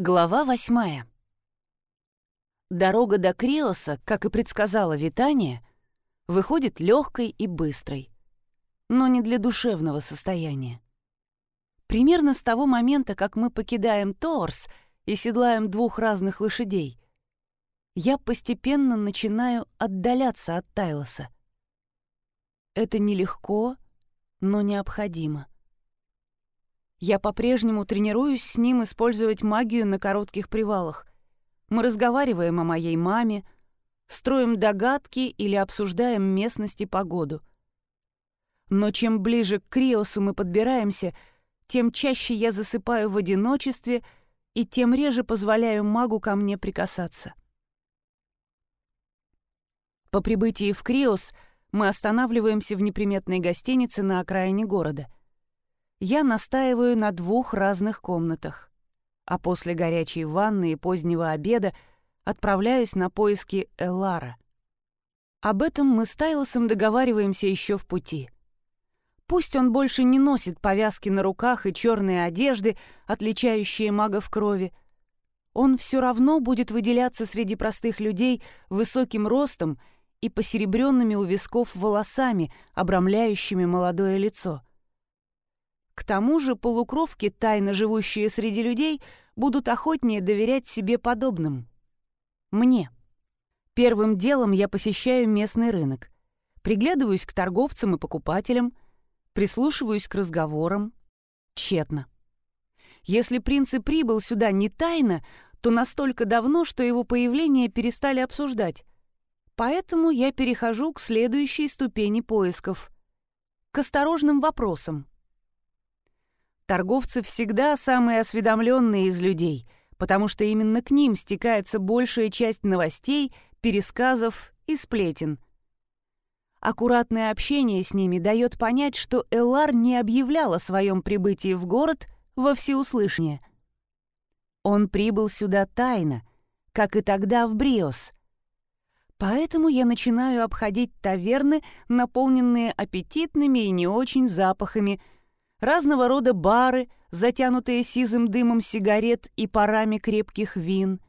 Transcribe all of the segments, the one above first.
Глава восьмая. Дорога до Криоса, как и предсказала Витания, выходит легкой и быстрой, но не для душевного состояния. Примерно с того момента, как мы покидаем Торс и седлаем двух разных лошадей, я постепенно начинаю отдаляться от Тайлоса. Это нелегко, но необходимо. Я по-прежнему тренируюсь с ним использовать магию на коротких привалах. Мы разговариваем о моей маме, строим догадки или обсуждаем местность и погоду. Но чем ближе к Криосу мы подбираемся, тем чаще я засыпаю в одиночестве и тем реже позволяю магу ко мне прикасаться. По прибытии в Криос мы останавливаемся в неприметной гостинице на окраине города — я настаиваю на двух разных комнатах, а после горячей ванны и позднего обеда отправляюсь на поиски Эллара. Об этом мы с Тайлосом договариваемся еще в пути. Пусть он больше не носит повязки на руках и черные одежды, отличающие мага в крови, он все равно будет выделяться среди простых людей высоким ростом и посеребренными у висков волосами, обрамляющими молодое лицо. К тому же полукровки, тайно живущие среди людей, будут охотнее доверять себе подобным. Мне. Первым делом я посещаю местный рынок. Приглядываюсь к торговцам и покупателям, прислушиваюсь к разговорам. Тщетно. Если принц и прибыл сюда не тайно, то настолько давно, что его появление перестали обсуждать. Поэтому я перехожу к следующей ступени поисков. К осторожным вопросам. Торговцы всегда самые осведомленные из людей, потому что именно к ним стекается большая часть новостей, пересказов и сплетен. Аккуратное общение с ними дает понять, что Эллар не объявлял о своем прибытии в город во всеуслышание. Он прибыл сюда тайно, как и тогда в Бриос. Поэтому я начинаю обходить таверны, наполненные аппетитными и не очень запахами – разного рода бары, затянутые сизым дымом сигарет и парами крепких вин.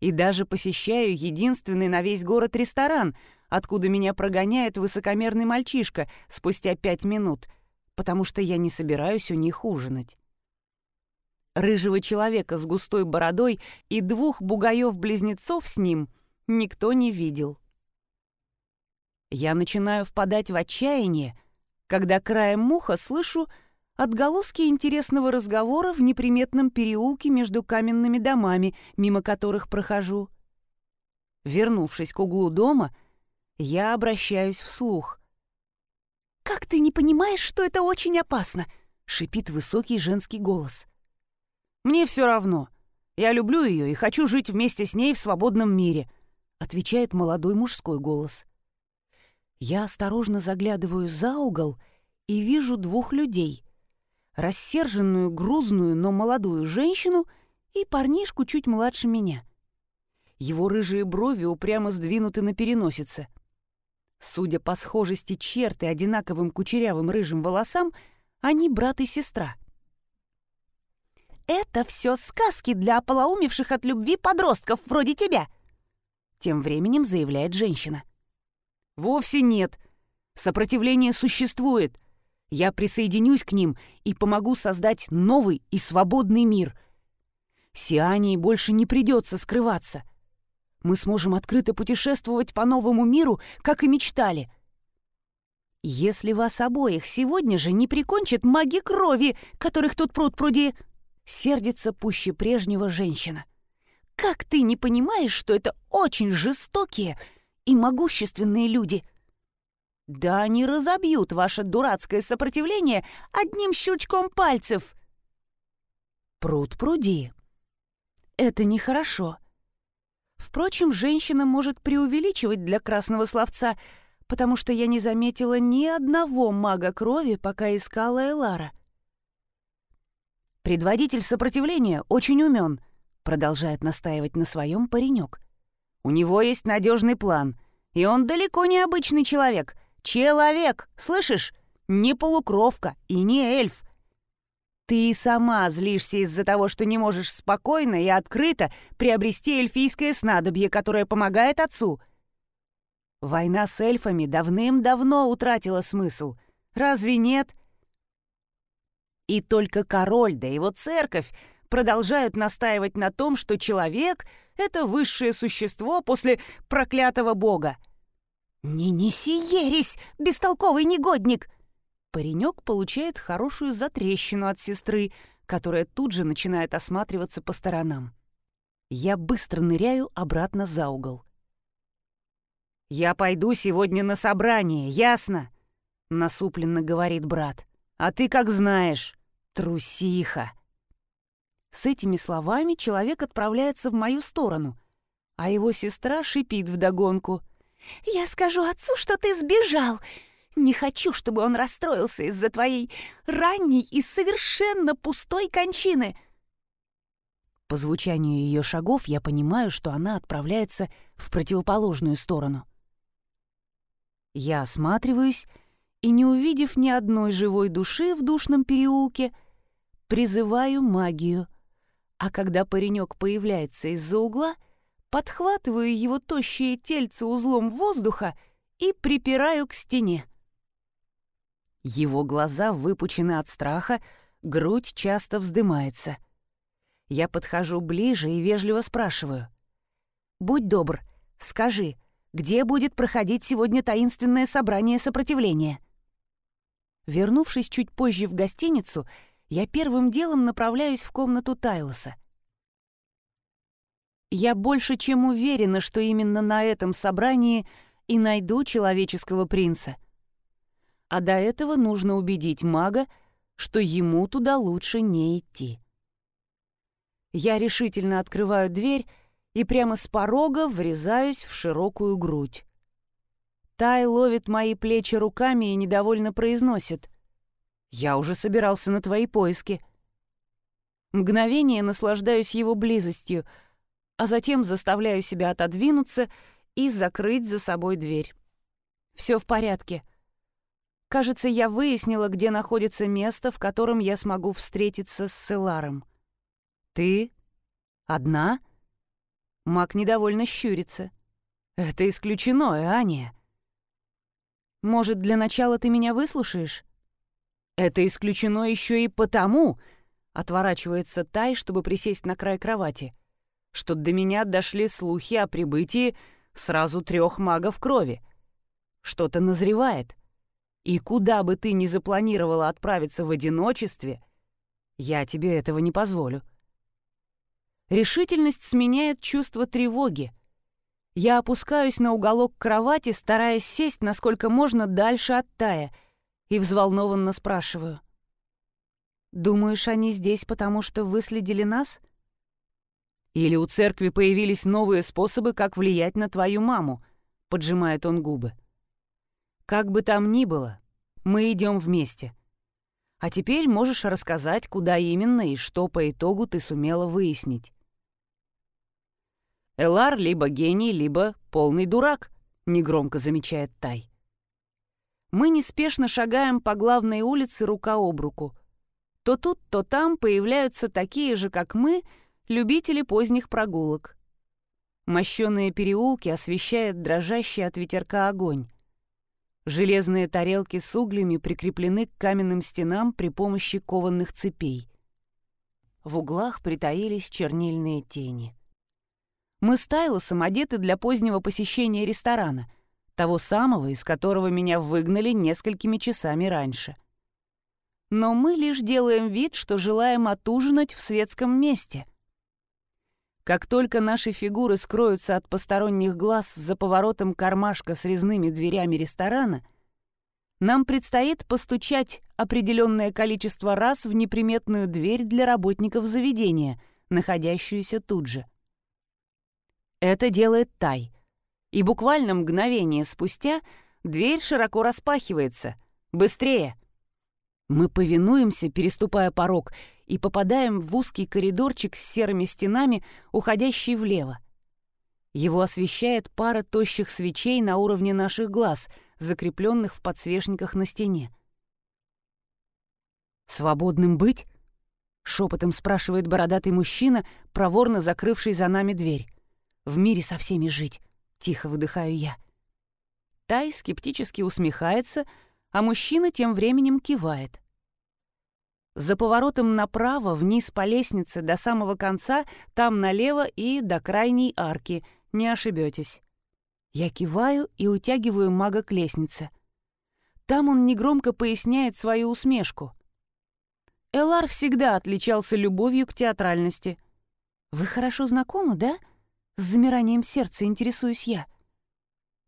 И даже посещаю единственный на весь город ресторан, откуда меня прогоняет высокомерный мальчишка спустя пять минут, потому что я не собираюсь у них ужинать. Рыжего человека с густой бородой и двух бугаев-близнецов с ним никто не видел. Я начинаю впадать в отчаяние, когда краем муха слышу Отголоски интересного разговора в неприметном переулке между каменными домами, мимо которых прохожу. Вернувшись к углу дома, я обращаюсь вслух. «Как ты не понимаешь, что это очень опасно?» — шипит высокий женский голос. «Мне все равно. Я люблю ее и хочу жить вместе с ней в свободном мире», — отвечает молодой мужской голос. Я осторожно заглядываю за угол и вижу двух людей — рассерженную, грузную, но молодую женщину и парнишку чуть младше меня. Его рыжие брови упрямо сдвинуты на переносице. Судя по схожести черты одинаковым кучерявым рыжим волосам, они брат и сестра. «Это все сказки для ополоумевших от любви подростков вроде тебя», тем временем заявляет женщина. «Вовсе нет. Сопротивление существует. Я присоединюсь к ним и помогу создать новый и свободный мир. Сиании больше не придется скрываться. Мы сможем открыто путешествовать по новому миру, как и мечтали. Если вас обоих сегодня же не прикончат маги крови, которых тут пруд пруди, сердится пуще прежнего женщина. Как ты не понимаешь, что это очень жестокие и могущественные люди — да они разобьют ваше дурацкое сопротивление одним щелчком пальцев. Пруд пруди. Это нехорошо. Впрочем, женщина может преувеличивать для красного словца, потому что я не заметила ни одного мага крови, пока искала Элара. «Предводитель сопротивления очень умен», — продолжает настаивать на своем паренек. «У него есть надежный план, и он далеко не обычный человек — Человек, слышишь? Не полукровка и не эльф. Ты сама злишься из-за того, что не можешь спокойно и открыто приобрести эльфийское снадобье, которое помогает отцу. Война с эльфами давным-давно утратила смысл. Разве нет? И только король да его церковь продолжают настаивать на том, что человек — это высшее существо после проклятого бога. «Не неси ересь, бестолковый негодник!» Паренек получает хорошую затрещину от сестры, которая тут же начинает осматриваться по сторонам. Я быстро ныряю обратно за угол. «Я пойду сегодня на собрание, ясно?» — насупленно говорит брат. «А ты как знаешь, трусиха!» С этими словами человек отправляется в мою сторону, а его сестра шипит вдогонку. «Я скажу отцу, что ты сбежал! Не хочу, чтобы он расстроился из-за твоей ранней и совершенно пустой кончины!» По звучанию ее шагов я понимаю, что она отправляется в противоположную сторону. Я осматриваюсь и, не увидев ни одной живой души в душном переулке, призываю магию. А когда паренек появляется из-за угла, подхватываю его тощее тельце узлом воздуха и припираю к стене. Его глаза выпучены от страха, грудь часто вздымается. Я подхожу ближе и вежливо спрашиваю. «Будь добр, скажи, где будет проходить сегодня таинственное собрание сопротивления?» Вернувшись чуть позже в гостиницу, я первым делом направляюсь в комнату Тайлоса. Я больше чем уверена, что именно на этом собрании и найду человеческого принца — а до этого нужно убедить мага, что ему туда лучше не идти. Я решительно открываю дверь и прямо с порога врезаюсь в широкую грудь. Тай ловит мои плечи руками и недовольно произносит. «Я уже собирался на твои поиски». Мгновение наслаждаюсь его близостью, а затем заставляю себя отодвинуться и закрыть за собой дверь. Все в порядке. Кажется, я выяснила, где находится место, в котором я смогу встретиться с Селаром. «Ты? Одна?» Мак недовольно щурится. «Это исключено, Аня». «Может, для начала ты меня выслушаешь?» «Это исключено еще и потому», — отворачивается Тай, чтобы присесть на край кровати, «что до меня дошли слухи о прибытии сразу трех магов крови. Что-то назревает. И куда бы ты ни запланировала отправиться в одиночестве, я тебе этого не позволю. Решительность сменяет чувство тревоги. Я опускаюсь на уголок кровати, стараясь сесть насколько можно дальше от Тая, и взволнованно спрашиваю. «Думаешь, они здесь, потому что выследили нас?» «Или у церкви появились новые способы, как влиять на твою маму?» — поджимает он губы. Как бы там ни было, мы идем вместе. А теперь можешь рассказать, куда именно и что по итогу ты сумела выяснить. Элар либо гений, либо полный дурак, негромко замечает Тай. Мы неспешно шагаем по главной улице рука об руку. То тут, то там появляются такие же, как мы, любители поздних прогулок. Мощенные переулки освещает дрожащий от ветерка огонь. Железные тарелки с углями прикреплены к каменным стенам при помощи кованых цепей. В углах притаились чернильные тени. Мы с Тайлосом одеты для позднего посещения ресторана, того самого, из которого меня выгнали несколькими часами раньше. Но мы лишь делаем вид, что желаем отужинать в светском месте — как только наши фигуры скроются от посторонних глаз за поворотом кармашка с резными дверями ресторана, нам предстоит постучать определенное количество раз в неприметную дверь для работников заведения, находящуюся тут же. Это делает Тай. И буквально мгновение спустя дверь широко распахивается. «Быстрее!» Мы повинуемся, переступая порог, и попадаем в узкий коридорчик с серыми стенами, уходящий влево. Его освещает пара тощих свечей на уровне наших глаз, закрепленных в подсвечниках на стене. «Свободным быть?» Шепотом спрашивает бородатый мужчина, проворно закрывший за нами дверь. «В мире со всеми жить», — тихо выдыхаю я. Тай скептически усмехается, а мужчина тем временем кивает. За поворотом направо, вниз по лестнице, до самого конца, там налево и до крайней арки, не ошибетесь. Я киваю и утягиваю мага к лестнице. Там он негромко поясняет свою усмешку. Элар всегда отличался любовью к театральности. «Вы хорошо знакомы, да?» С замиранием сердца интересуюсь я.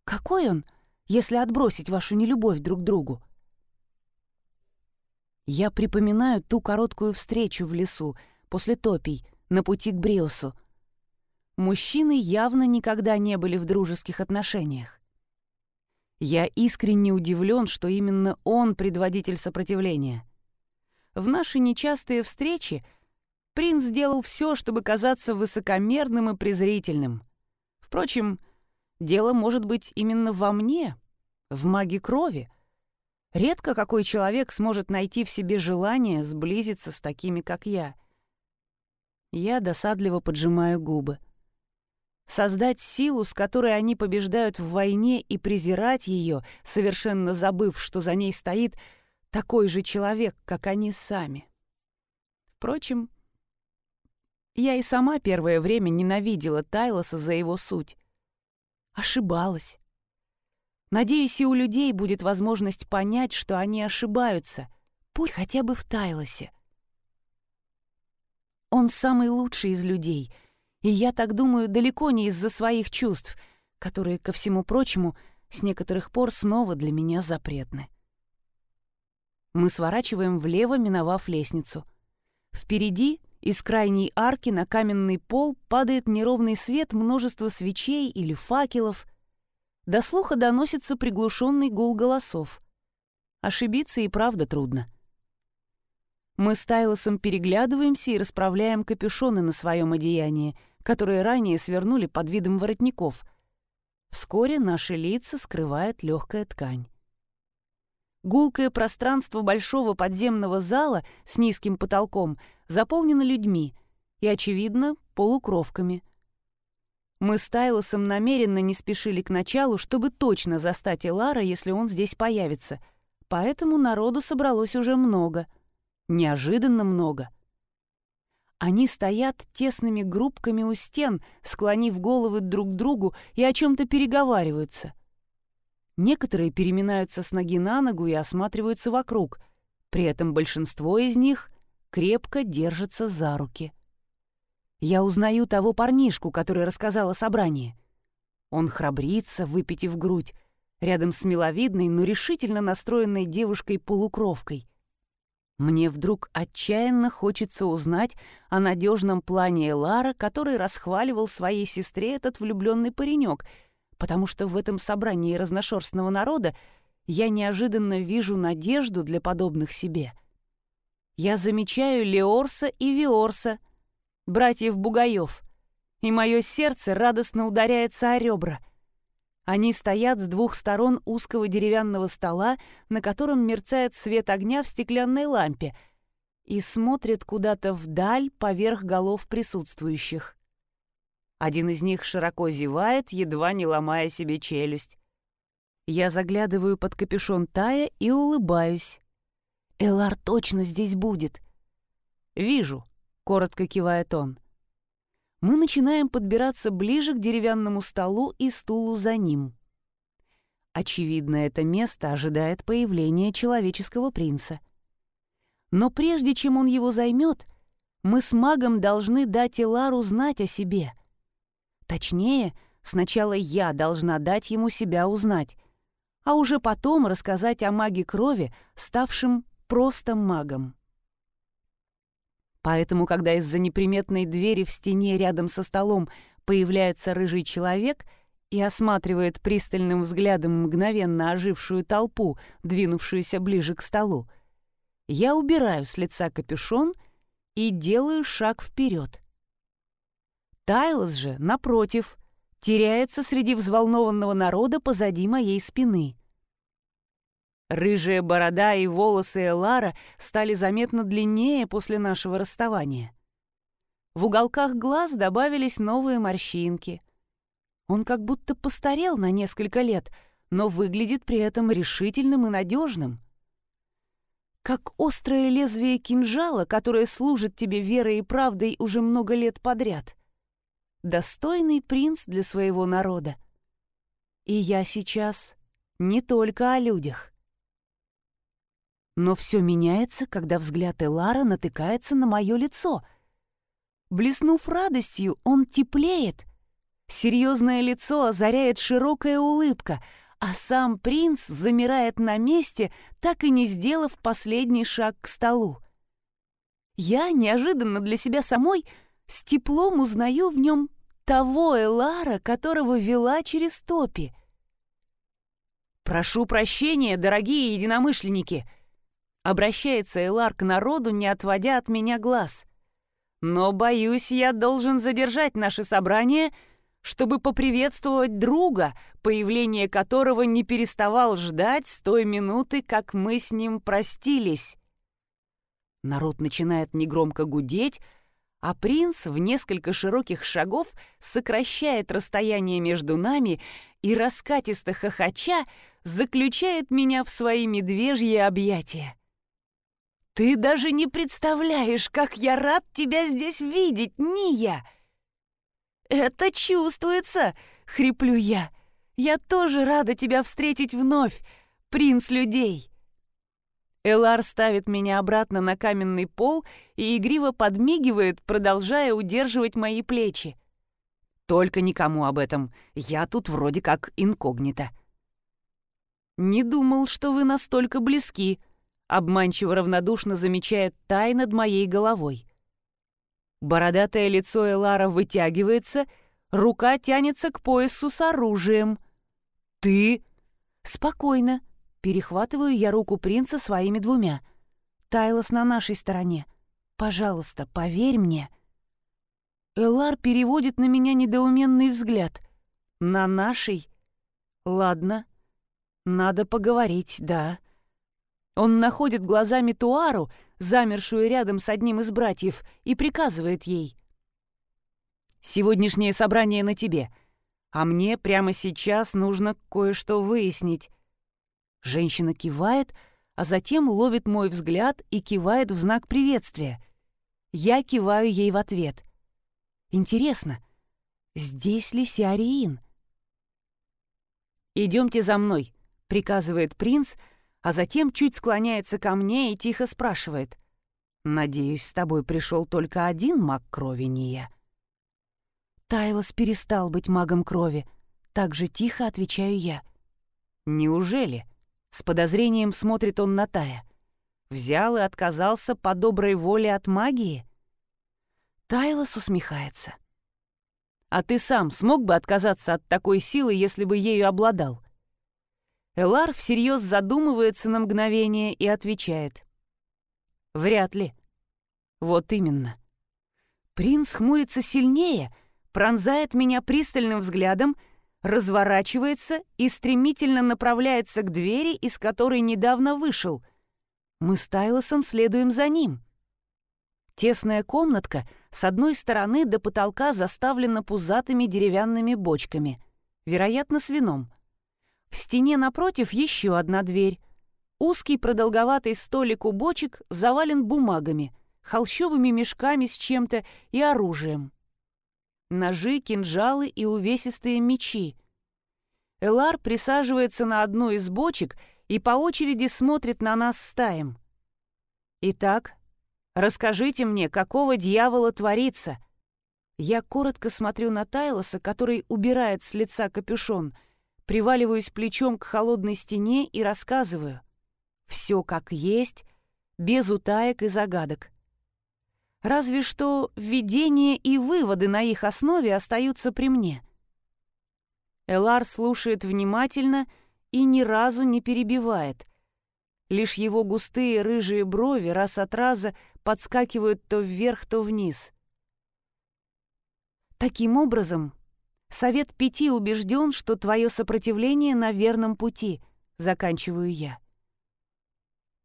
«Какой он, если отбросить вашу нелюбовь друг к другу?» Я припоминаю ту короткую встречу в лесу после топий на пути к Бриосу. Мужчины явно никогда не были в дружеских отношениях. Я искренне удивлен, что именно он предводитель сопротивления. В наши нечастые встречи принц сделал все, чтобы казаться высокомерным и презрительным. Впрочем, дело может быть именно во мне, в маге крови. Редко какой человек сможет найти в себе желание сблизиться с такими, как я. Я досадливо поджимаю губы. Создать силу, с которой они побеждают в войне, и презирать ее, совершенно забыв, что за ней стоит — такой же человек, как они сами. Впрочем, я и сама первое время ненавидела Тайлоса за его суть. Ошибалась. Надеюсь, и у людей будет возможность понять, что они ошибаются, пусть хотя бы в Тайлосе. Он самый лучший из людей, и я так думаю далеко не из-за своих чувств, которые, ко всему прочему, с некоторых пор снова для меня запретны. Мы сворачиваем влево, миновав лестницу. Впереди, из крайней арки на каменный пол падает неровный свет множества свечей или факелов. До слуха доносится приглушенный гул голосов. Ошибиться и правда трудно. Мы с Тайлосом переглядываемся и расправляем капюшоны на своем одеянии, которые ранее свернули под видом воротников. Вскоре наши лица скрывает легкая ткань. Гулкое пространство большого подземного зала с низким потолком заполнено людьми и, очевидно, полукровками. Мы с Тайлосом намеренно не спешили к началу, чтобы точно застать Элара, если он здесь появится, поэтому народу собралось уже много. Неожиданно много. Они стоят тесными группками у стен, склонив головы друг к другу и о чем-то переговариваются. Некоторые переминаются с ноги на ногу и осматриваются вокруг. При этом большинство из них крепко держатся за руки. Я узнаю того парнишку, который рассказал о собрании. Он храбрится, выпитив грудь, рядом с миловидной, но решительно настроенной девушкой-полукровкой. Мне вдруг отчаянно хочется узнать о надежном плане Элара, который расхваливал своей сестре этот влюбленный паренек — потому что в этом собрании разношерстного народа я неожиданно вижу надежду для подобных себе. Я замечаю Леорса и Виорса, братьев Бугаев, и мое сердце радостно ударяется о ребра. Они стоят с двух сторон узкого деревянного стола, на котором мерцает свет огня в стеклянной лампе, и смотрят куда-то вдаль поверх голов присутствующих. Один из них широко зевает, едва не ломая себе челюсть. Я заглядываю под капюшон Тая и улыбаюсь. «Элар точно здесь будет!» «Вижу», — коротко кивает он. Мы начинаем подбираться ближе к деревянному столу и стулу за ним. Очевидно, это место ожидает появления человеческого принца. Но прежде чем он его займет, мы с магом должны дать Элару знать о себе — Точнее, сначала я должна дать ему себя узнать, а уже потом рассказать о маге крови, ставшем просто магом. Поэтому, когда из-за неприметной двери в стене рядом со столом появляется рыжий человек и осматривает пристальным взглядом мгновенно ожившую толпу, двинувшуюся ближе к столу, я убираю с лица капюшон и делаю шаг вперед. Тайлос же, напротив, теряется среди взволнованного народа позади моей спины. Рыжая борода и волосы Элара стали заметно длиннее после нашего расставания. В уголках глаз добавились новые морщинки. Он как будто постарел на несколько лет, но выглядит при этом решительным и надежным. Как острое лезвие кинжала, которое служит тебе верой и правдой уже много лет подряд. Достойный принц для своего народа. И я сейчас не только о людях. Но все меняется, когда взгляд Элара натыкается на мое лицо. Блеснув радостью, он теплеет. Серьезное лицо озаряет широкая улыбка, а сам принц замирает на месте, так и не сделав последний шаг к столу. Я, неожиданно для себя самой, с теплом узнаю в нем того Элара, которого вела через топи. «Прошу прощения, дорогие единомышленники!» Обращается Элар к народу, не отводя от меня глаз. «Но, боюсь, я должен задержать наше собрание, чтобы поприветствовать друга, появление которого не переставал ждать с той минуты, как мы с ним простились». Народ начинает негромко гудеть, а принц в несколько широких шагов сокращает расстояние между нами и, раскатисто хохоча, заключает меня в свои медвежьи объятия. «Ты даже не представляешь, как я рад тебя здесь видеть, Ния!» «Это чувствуется!» — хриплю я. «Я тоже рада тебя встретить вновь, принц людей!» Элар ставит меня обратно на каменный пол и игриво подмигивает, продолжая удерживать мои плечи. «Только никому об этом. Я тут вроде как инкогнито». «Не думал, что вы настолько близки», — обманчиво равнодушно замечает Тай над моей головой. Бородатое лицо Элара вытягивается, рука тянется к поясу с оружием. «Ты?» «Спокойно», — перехватываю я руку принца своими двумя. «Тайлос на нашей стороне. Пожалуйста, поверь мне». Элар переводит на меня недоуменный взгляд. «На нашей?» «Ладно, надо поговорить, да. Он находит глазами Туару, замершую рядом с одним из братьев, и приказывает ей. «Сегодняшнее собрание на тебе, а мне прямо сейчас нужно кое-что выяснить». Женщина кивает, а затем ловит мой взгляд и кивает в знак приветствия. Я киваю ей в ответ. «Интересно, здесь ли Сиариин?» «Идемте за мной», приказывает принц, а затем чуть склоняется ко мне и тихо спрашивает. «Надеюсь, с тобой пришел только один маг крови, не я». Тайлос перестал быть магом крови. Так же тихо отвечаю я. «Неужели?» С подозрением смотрит он на Тая. «Взял и отказался по доброй воле от магии?» Тайлос усмехается. «А ты сам смог бы отказаться от такой силы, если бы ею обладал?» Элар всерьез задумывается на мгновение и отвечает. «Вряд ли». «Вот именно». Принц хмурится сильнее, пронзает меня пристальным взглядом, разворачивается и стремительно направляется к двери, из которой недавно вышел. Мы с Тайлосом следуем за ним. Тесная комнатка с одной стороны до потолка заставлена пузатыми деревянными бочками, вероятно, с вином. В стене напротив еще одна дверь. Узкий продолговатый столик у бочек завален бумагами, холщовыми мешками с чем-то и оружием. Ножи, кинжалы и увесистые мечи. Элар присаживается на одну из бочек и по очереди смотрит на нас стаем. «Итак, расскажите мне, какого дьявола творится?» Я коротко смотрю на Тайлоса, который убирает с лица капюшон — приваливаюсь плечом к холодной стене и рассказываю. Все как есть, без утаек и загадок. Разве что введение и выводы на их основе остаются при мне. Элар слушает внимательно и ни разу не перебивает. Лишь его густые рыжие брови раз от раза подскакивают то вверх, то вниз. Таким образом, Совет пяти убежден, что твое сопротивление на верном пути, заканчиваю я.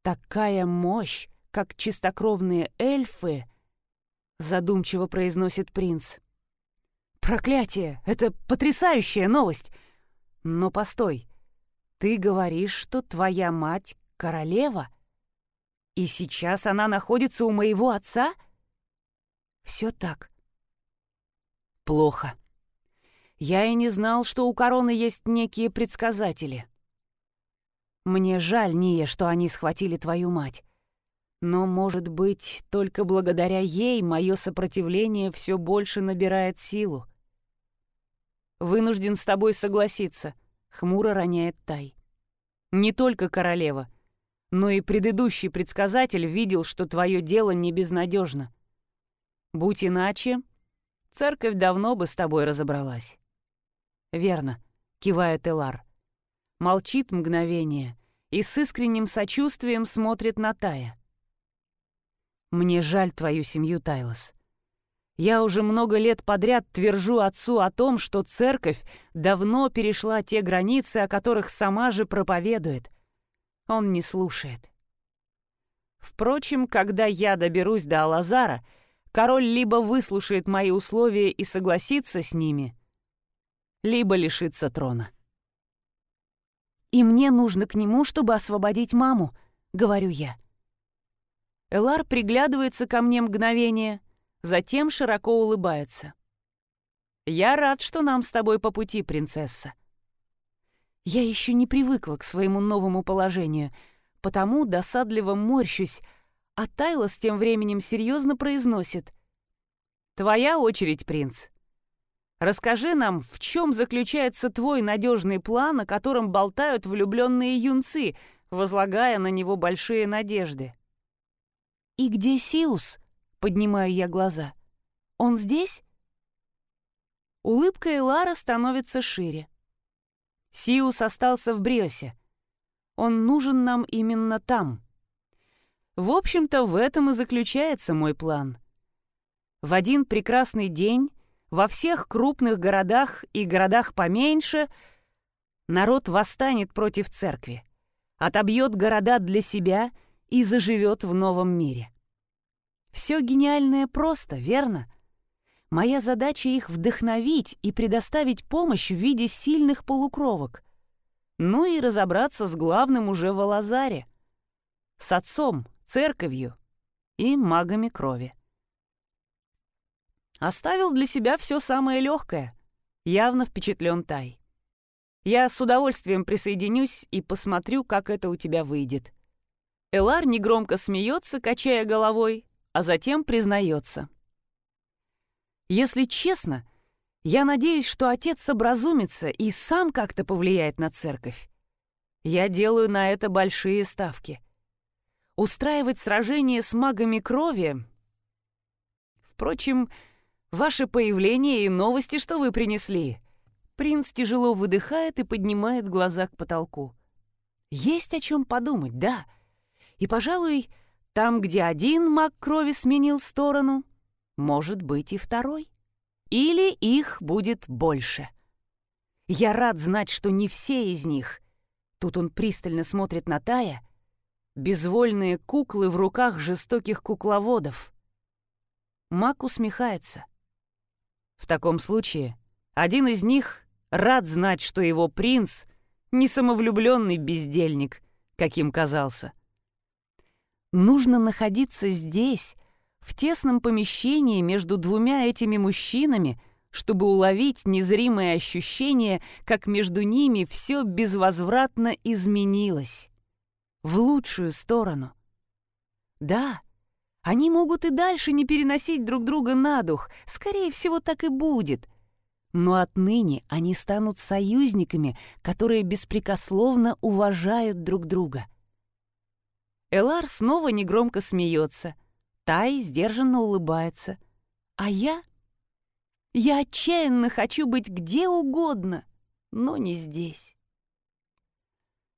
Такая мощь, как чистокровные эльфы, задумчиво произносит принц. Проклятие! Это потрясающая новость! Но постой, ты говоришь, что твоя мать — королева? И сейчас она находится у моего отца? Все так. Плохо. Я и не знал, что у короны есть некие предсказатели. Мне жаль, Ния, что они схватили твою мать. Но, может быть, только благодаря ей мое сопротивление все больше набирает силу. «Вынужден с тобой согласиться», — хмуро роняет Тай. «Не только королева, но и предыдущий предсказатель видел, что твое дело не безнадежно. Будь иначе, церковь давно бы с тобой разобралась». «Верно», — кивает Элар. Молчит мгновение и с искренним сочувствием смотрит на Тая. «Мне жаль твою семью, Тайлос. Я уже много лет подряд твержу отцу о том, что церковь давно перешла те границы, о которых сама же проповедует. Он не слушает. Впрочем, когда я доберусь до Алазара, король либо выслушает мои условия и согласится с ними, либо лишится трона. «И мне нужно к нему, чтобы освободить маму», — говорю я. Элар приглядывается ко мне мгновение, затем широко улыбается. «Я рад, что нам с тобой по пути, принцесса». Я еще не привыкла к своему новому положению, потому досадливо морщусь, а Тайлос тем временем серьезно произносит. «Твоя очередь, принц. Расскажи нам, в чем заключается твой надежный план, о котором болтают влюбленные юнцы, возлагая на него большие надежды». «И где Сиус?» — поднимаю я глаза. «Он здесь?» Улыбка Элара становится шире. Сиус остался в Бриосе. Он нужен нам именно там. В общем-то, в этом и заключается мой план. В один прекрасный день во всех крупных городах и городах поменьше народ восстанет против церкви, отобьет города для себя — и заживет в новом мире. Все гениальное просто, верно? Моя задача их вдохновить и предоставить помощь в виде сильных полукровок. Ну и разобраться с главным уже в Алазаре. С отцом, церковью и магами крови. Оставил для себя все самое легкое. Явно впечатлен Тай. Я с удовольствием присоединюсь и посмотрю, как это у тебя выйдет. Элар негромко смеется, качая головой, а затем признается. «Если честно, я надеюсь, что отец образумится и сам как-то повлияет на церковь. Я делаю на это большие ставки. Устраивать сражение с магами крови... Впрочем, ваше появление и новости, что вы принесли...» Принц тяжело выдыхает и поднимает глаза к потолку. «Есть о чем подумать, да?» И, пожалуй, там, где один маг крови сменил сторону, может быть и второй. Или их будет больше. Я рад знать, что не все из них. Тут он пристально смотрит на Тая. Безвольные куклы в руках жестоких кукловодов. Маг усмехается. В таком случае один из них рад знать, что его принц — не самовлюбленный бездельник, каким казался. Нужно находиться здесь, в тесном помещении между двумя этими мужчинами, чтобы уловить незримое ощущение, как между ними все безвозвратно изменилось. В лучшую сторону. Да, они могут и дальше не переносить друг друга на дух, скорее всего, так и будет. Но отныне они станут союзниками, которые беспрекословно уважают друг друга — Элар снова негромко смеется. Тай сдержанно улыбается. А я? Я отчаянно хочу быть где угодно, но не здесь.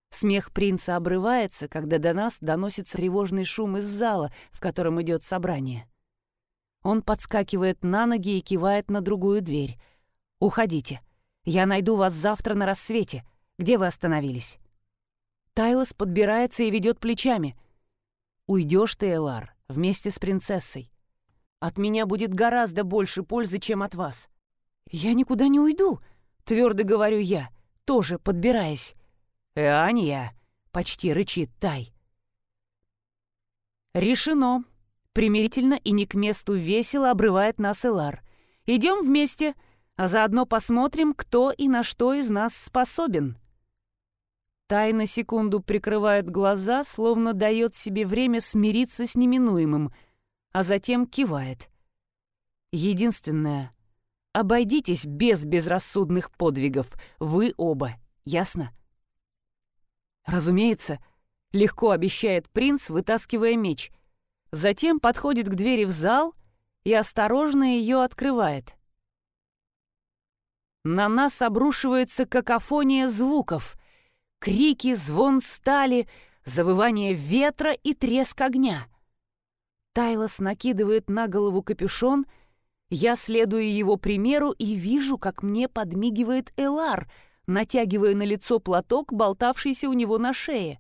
Смех принца обрывается, когда до нас доносится тревожный шум из зала, в котором идет собрание. Он подскакивает на ноги и кивает на другую дверь. «Уходите. Я найду вас завтра на рассвете. Где вы остановились?» Тайлос подбирается и ведет плечами — Уйдешь ты, Элар, вместе с принцессой. От меня будет гораздо больше пользы, чем от вас. Я никуда не уйду, твердо говорю я, тоже подбираясь. «Эания!» — почти рычит Тай. «Решено!» — примирительно и не к месту весело обрывает нас Элар. «Идем вместе, а заодно посмотрим, кто и на что из нас способен». Тай на секунду прикрывает глаза, словно дает себе время смириться с неминуемым, а затем кивает. Единственное, обойдитесь без безрассудных подвигов, вы оба, ясно? Разумеется, легко обещает принц, вытаскивая меч. Затем подходит к двери в зал и осторожно ее открывает. На нас обрушивается какофония звуков — Крики, звон стали, завывание ветра и треск огня. Тайлос накидывает на голову капюшон, я следую его примеру и вижу, как мне подмигивает Элар, натягивая на лицо платок, болтавшийся у него на шее.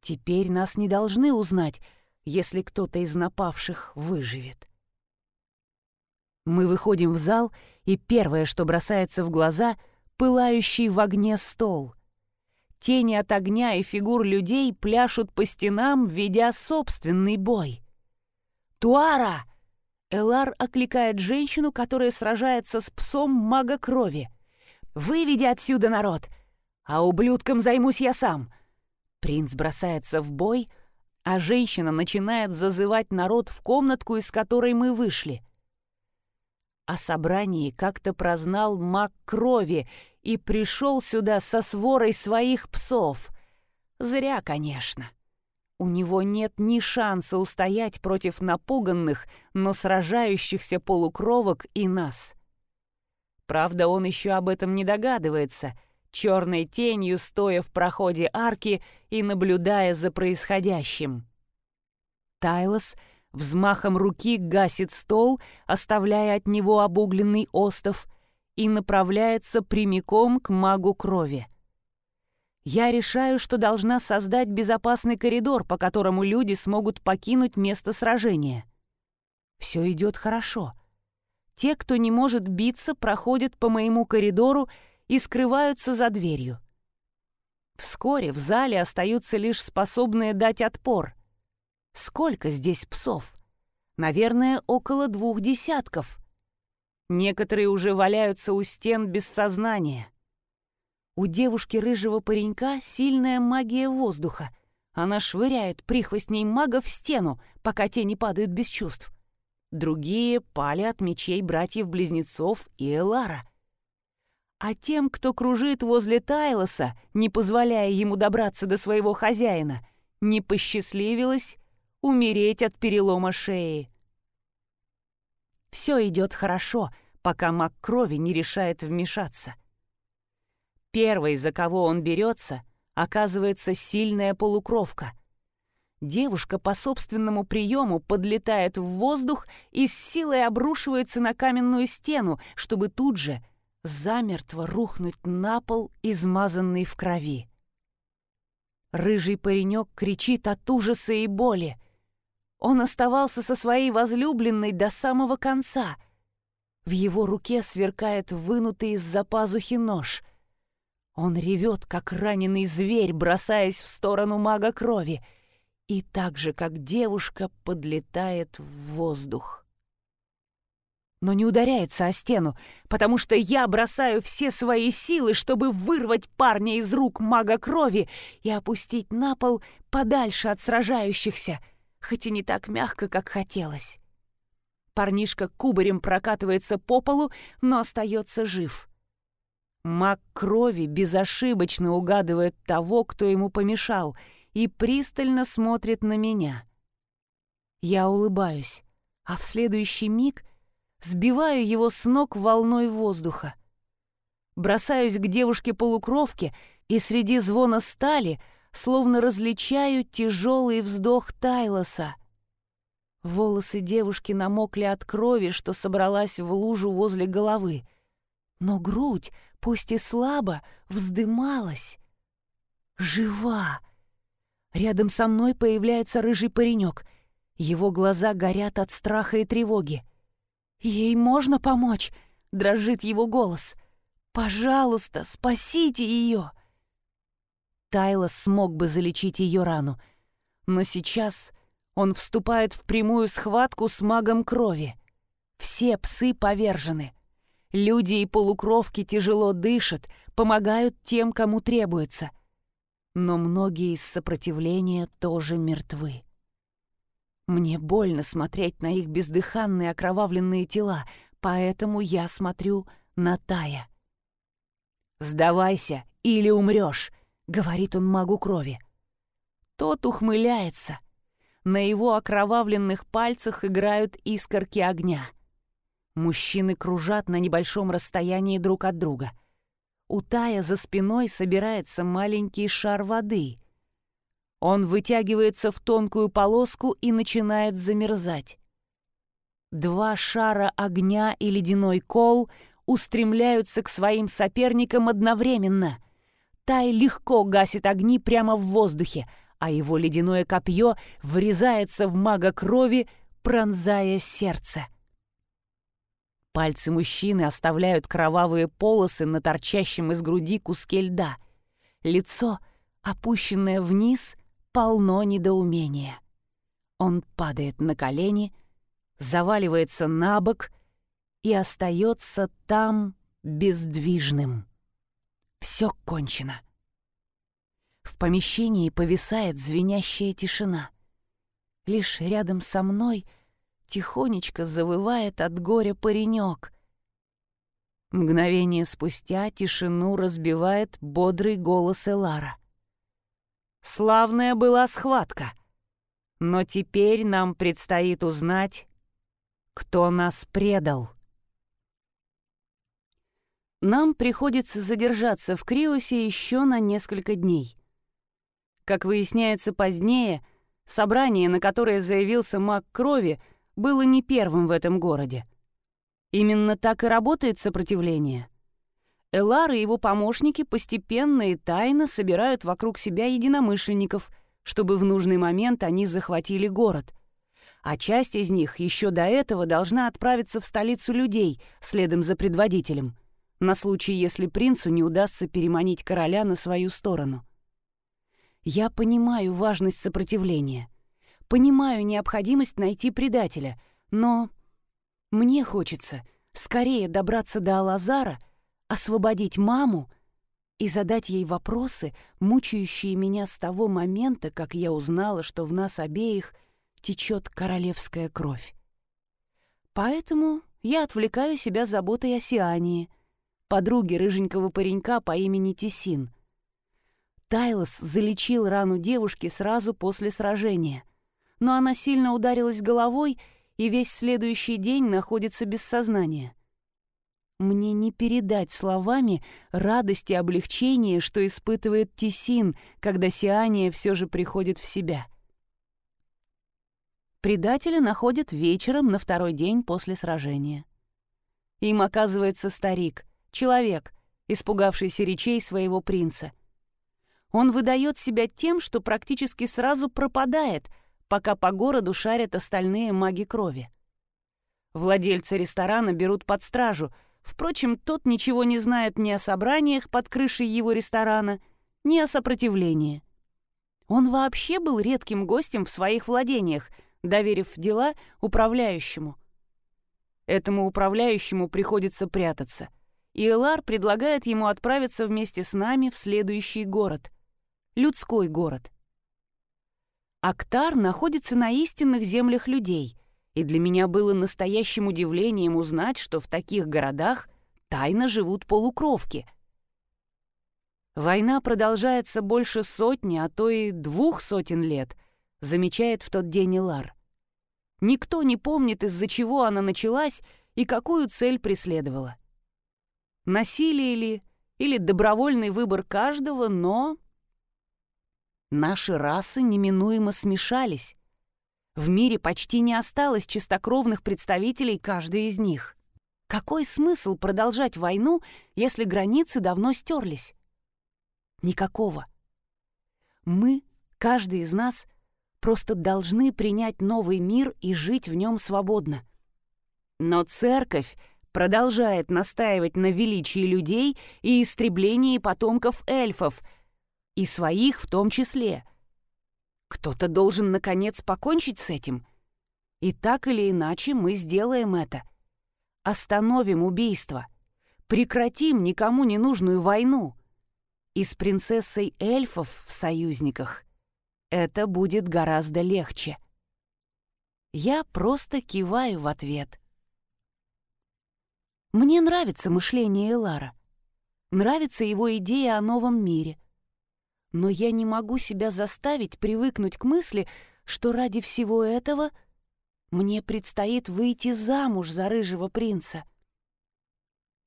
Теперь нас не должны узнать, если кто-то из напавших выживет. Мы выходим в зал, и первое, что бросается в глаза — пылающий в огне стол — Тени от огня и фигур людей пляшут по стенам, ведя собственный бой. «Туара!» Элар окликает женщину, которая сражается с псом мага крови. «Выведи отсюда народ! А ублюдком займусь я сам!» Принц бросается в бой, а женщина начинает зазывать народ в комнатку, из которой мы вышли. О собрании как-то прознал маг крови и пришел сюда со сворой своих псов. Зря, конечно. У него нет ни шанса устоять против напуганных, но сражающихся полукровок и нас. Правда, он еще об этом не догадывается, черной тенью стоя в проходе арки и наблюдая за происходящим. Тайлос взмахом руки гасит стол, оставляя от него обугленный остов — и направляется прямиком к магу крови. Я решаю, что должна создать безопасный коридор, по которому люди смогут покинуть место сражения. Все идет хорошо. Те, кто не может биться, проходят по моему коридору и скрываются за дверью. Вскоре в зале остаются лишь способные дать отпор. Сколько здесь псов? Наверное, около двух десятков. Некоторые уже валяются у стен без сознания. У девушки рыжего паренька сильная магия воздуха. Она швыряет прихвостней мага в стену, пока те не падают без чувств. Другие пали от мечей братьев-близнецов и Элара. А тем, кто кружит возле Тайлоса, не позволяя ему добраться до своего хозяина, не посчастливилось умереть от перелома шеи. Все идет хорошо, пока маг крови не решает вмешаться. Первой, за кого он берется, оказывается сильная полукровка. Девушка по собственному приему подлетает в воздух и с силой обрушивается на каменную стену, чтобы тут же замертво рухнуть на пол, измазанный в крови. Рыжий паренек кричит от ужаса и боли. Он оставался со своей возлюбленной до самого конца. В его руке сверкает вынутый из-за пазухи нож. Он ревет, как раненый зверь, бросаясь в сторону мага крови, и так же, как девушка, подлетает в воздух. Но не ударяется о стену, потому что я бросаю все свои силы, чтобы вырвать парня из рук мага крови и опустить на пол подальше от сражающихся — хоть и не так мягко, как хотелось. Парнишка кубарем прокатывается по полу, но остается жив. Маг крови безошибочно угадывает того, кто ему помешал, и пристально смотрит на меня. Я улыбаюсь, а в следующий миг сбиваю его с ног волной воздуха. Бросаюсь к девушке-полукровке, и среди звона стали — словно различаю тяжелый вздох Тайлоса. Волосы девушки намокли от крови, что собралась в лужу возле головы. Но грудь, пусть и слабо, вздымалась. Жива! Рядом со мной появляется рыжий паренек. Его глаза горят от страха и тревоги. «Ей можно помочь?» — дрожит его голос. «Пожалуйста, спасите ее!» Тайлос смог бы залечить ее рану, но сейчас он вступает в прямую схватку с магом крови. Все псы повержены. Люди и полукровки тяжело дышат, помогают тем, кому требуется. Но многие из сопротивления тоже мертвы. Мне больно смотреть на их бездыханные окровавленные тела, поэтому я смотрю на Тая. «Сдавайся или умрешь», — говорит он магу крови. Тот ухмыляется. На его окровавленных пальцах играют искорки огня. Мужчины кружат на небольшом расстоянии друг от друга. У Тая за спиной собирается маленький шар воды. Он вытягивается в тонкую полоску и начинает замерзать. Два шара огня и ледяной кол устремляются к своим соперникам одновременно. Тай легко гасит огни прямо в воздухе, а его ледяное копье врезается в мага крови, пронзая сердце. Пальцы мужчины оставляют кровавые полосы на торчащем из груди куске льда. Лицо, опущенное вниз, полно недоумения. Он падает на колени, заваливается на бок и остается там бездвижным. Все кончено. В помещении повисает звенящая тишина. Лишь рядом со мной тихонечко завывает от горя паренек. Мгновение спустя тишину разбивает бодрый голос Элара. «Славная была схватка, но теперь нам предстоит узнать, кто нас предал». Нам приходится задержаться в Криосе еще на несколько дней. Как выясняется позднее, собрание, на которое заявился маг крови, было не первым в этом городе. Именно так и работает сопротивление. Элар и его помощники постепенно и тайно собирают вокруг себя единомышленников, чтобы в нужный момент они захватили город. А часть из них еще до этого должна отправиться в столицу людей, следом за предводителем, на случай, если принцу не удастся переманить короля на свою сторону. Я понимаю важность сопротивления. Понимаю необходимость найти предателя, но мне хочется скорее добраться до Алазара, освободить маму и задать ей вопросы, мучающие меня с того момента, как я узнала, что в нас обеих течет королевская кровь. Поэтому я отвлекаю себя заботой о Сиании, подруге рыженького паренька по имени Тисин — Тайлос залечил рану девушки сразу после сражения, но она сильно ударилась головой и весь следующий день находится без сознания. Мне не передать словами радости и облегчения, что испытывает Тисин, когда Сиания все же приходит в себя. Предателя находят вечером на второй день после сражения. Им оказывается старик, человек, испугавшийся речей своего принца — он выдает себя тем, что практически сразу пропадает, пока по городу шарят остальные маги крови. Владельца ресторана берут под стражу, впрочем, тот ничего не знает ни о собраниях под крышей его ресторана, ни о сопротивлении. Он вообще был редким гостем в своих владениях, доверив дела управляющему. Этому управляющему приходится прятаться, и Элар предлагает ему отправиться вместе с нами в следующий город — людской город. Актар находится на истинных землях людей, и для меня было настоящим удивлением узнать, что в таких городах тайно живут полукровки. Война продолжается больше сотни, а то и двух сотен лет, замечает в тот день Илар. Никто не помнит, из-за чего она началась и какую цель преследовала. Насилие ли или добровольный выбор каждого, но Наши расы неминуемо смешались. В мире почти не осталось чистокровных представителей каждой из них. Какой смысл продолжать войну, если границы давно стерлись? Никакого. Мы Каждый из нас просто должны принять новый мир и жить в нем свободно. Но церковь продолжает настаивать на величии людей и истреблении потомков эльфов, и своих в том числе. Кто-то должен, наконец, покончить с этим. И так или иначе мы сделаем это. Остановим убийство. Прекратим никому не нужную войну. И с принцессой эльфов в союзниках это будет гораздо легче. Я просто киваю в ответ. Мне нравится мышление Элара. Нравится его идея о новом мире. Но я не могу себя заставить привыкнуть к мысли, что ради всего этого мне предстоит выйти замуж за рыжего принца.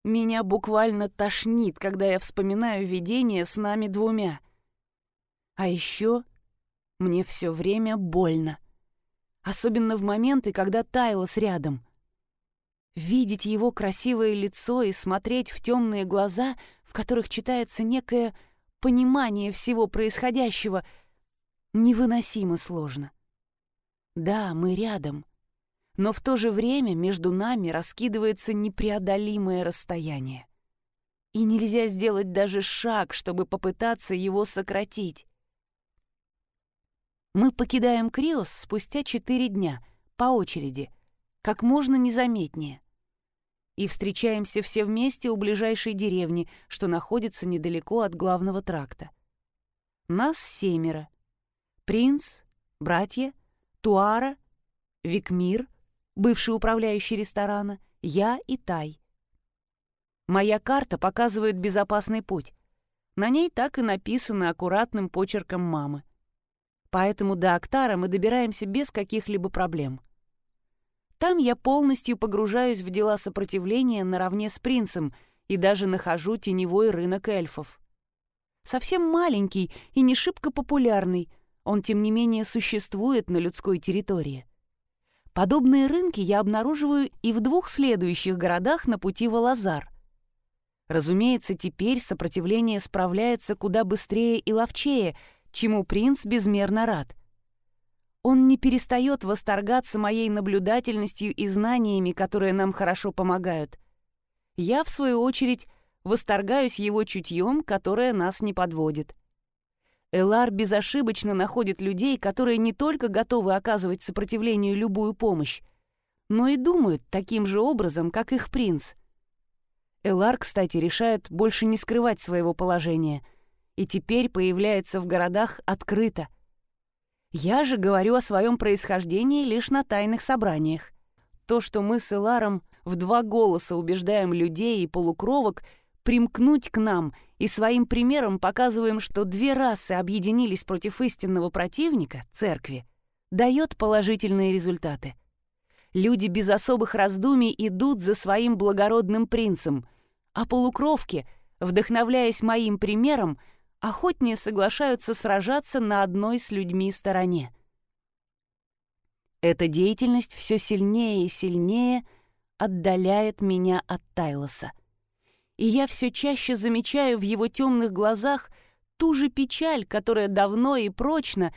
Меня буквально тошнит, когда я вспоминаю видение с нами двумя. А еще мне все время больно. Особенно в моменты, когда Тайлос рядом — Видеть его красивое лицо и смотреть в темные глаза, в которых читается некое понимание всего происходящего, невыносимо сложно. Да, мы рядом, но в то же время между нами раскидывается непреодолимое расстояние. И нельзя сделать даже шаг, чтобы попытаться его сократить. Мы покидаем Криос спустя четыре дня, по очереди, как можно незаметнее и встречаемся все вместе у ближайшей деревни, что находится недалеко от главного тракта. Нас семеро. Принц, братья, Туара, Викмир, бывший управляющий ресторана, я и Тай. Моя карта показывает безопасный путь. На ней так и написано аккуратным почерком мамы. Поэтому до Актара мы добираемся без каких-либо проблем. — там я полностью погружаюсь в дела сопротивления наравне с принцем и даже нахожу теневой рынок эльфов. Совсем маленький и не шибко популярный, он, тем не менее, существует на людской территории. Подобные рынки я обнаруживаю и в двух следующих городах на пути в Алазар. Разумеется, теперь сопротивление справляется куда быстрее и ловчее, чему принц безмерно рад — он не перестает восторгаться моей наблюдательностью и знаниями, которые нам хорошо помогают. Я, в свою очередь, восторгаюсь его чутьем, которое нас не подводит. Элар безошибочно находит людей, которые не только готовы оказывать сопротивлению любую помощь, но и думают таким же образом, как их принц. Элар, кстати, решает больше не скрывать своего положения и теперь появляется в городах открыто — я же говорю о своем происхождении лишь на тайных собраниях. То, что мы с Эларом в два голоса убеждаем людей и полукровок примкнуть к нам и своим примером показываем, что две расы объединились против истинного противника, церкви, дает положительные результаты. Люди без особых раздумий идут за своим благородным принцем, а полукровки, вдохновляясь моим примером, охотнее соглашаются сражаться на одной с людьми стороне. Эта деятельность все сильнее и сильнее отдаляет меня от Тайлоса. И я все чаще замечаю в его темных глазах ту же печаль, которая давно и прочно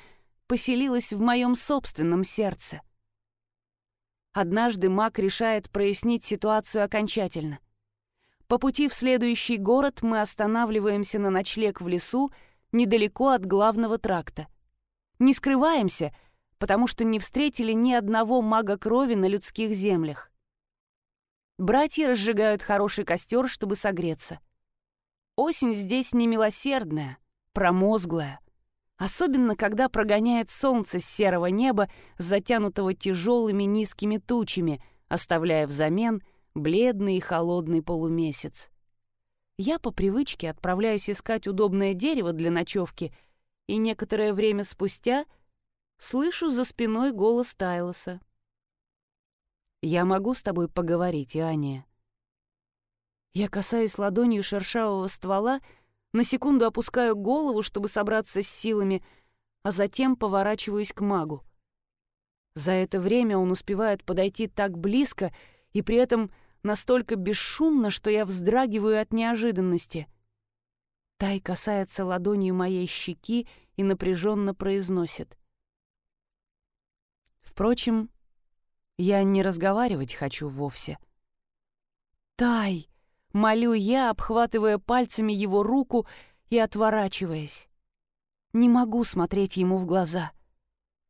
поселилась в моем собственном сердце. Однажды маг решает прояснить ситуацию окончательно. По пути в следующий город мы останавливаемся на ночлег в лесу недалеко от главного тракта. Не скрываемся, потому что не встретили ни одного мага крови на людских землях. Братья разжигают хороший костер, чтобы согреться. Осень здесь немилосердная, промозглая. Особенно, когда прогоняет солнце с серого неба, затянутого тяжелыми низкими тучами, оставляя взамен — бледный и холодный полумесяц. Я по привычке отправляюсь искать удобное дерево для ночевки, и некоторое время спустя слышу за спиной голос Тайлоса. «Я могу с тобой поговорить, Аня?» Я касаюсь ладонью шершавого ствола, на секунду опускаю голову, чтобы собраться с силами, а затем поворачиваюсь к магу. За это время он успевает подойти так близко и при этом настолько бесшумно, что я вздрагиваю от неожиданности. Тай касается ладонью моей щеки и напряженно произносит. Впрочем, я не разговаривать хочу вовсе. «Тай!» — молю я, обхватывая пальцами его руку и отворачиваясь. Не могу смотреть ему в глаза.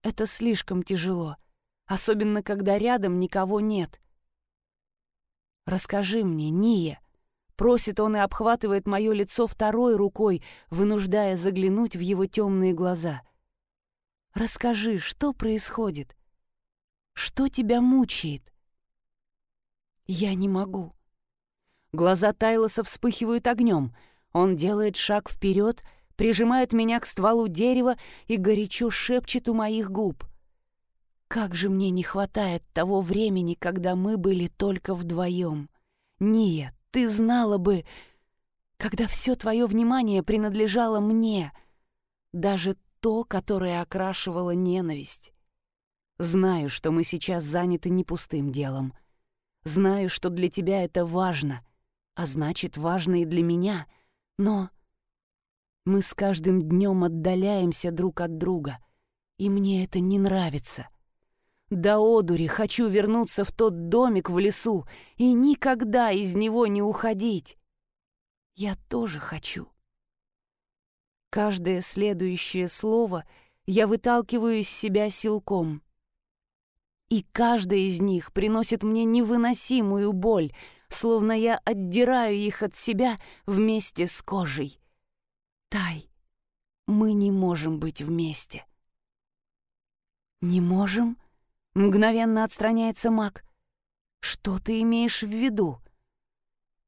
Это слишком тяжело, особенно когда рядом никого нет. «Расскажи мне, Ния!» Просит он и обхватывает мое лицо второй рукой, вынуждая заглянуть в его темные глаза. «Расскажи, что происходит? Что тебя мучает?» «Я не могу». Глаза Тайлоса вспыхивают огнем. Он делает шаг вперед, прижимает меня к стволу дерева и горячо шепчет у моих губ. «Как же мне не хватает того времени, когда мы были только вдвоем. Ния, ты знала бы, когда все твое внимание принадлежало мне, даже то, которое окрашивало ненависть. Знаю, что мы сейчас заняты не пустым делом. Знаю, что для тебя это важно, а значит, важно и для меня. Но мы с каждым днем отдаляемся друг от друга, и мне это не нравится. До одури хочу вернуться в тот домик в лесу и никогда из него не уходить. Я тоже хочу. Каждое следующее слово я выталкиваю из себя силком. И каждое из них приносит мне невыносимую боль, словно я отдираю их от себя вместе с кожей. Тай, мы не можем быть вместе. Не можем? Мгновенно отстраняется маг. Что ты имеешь в виду?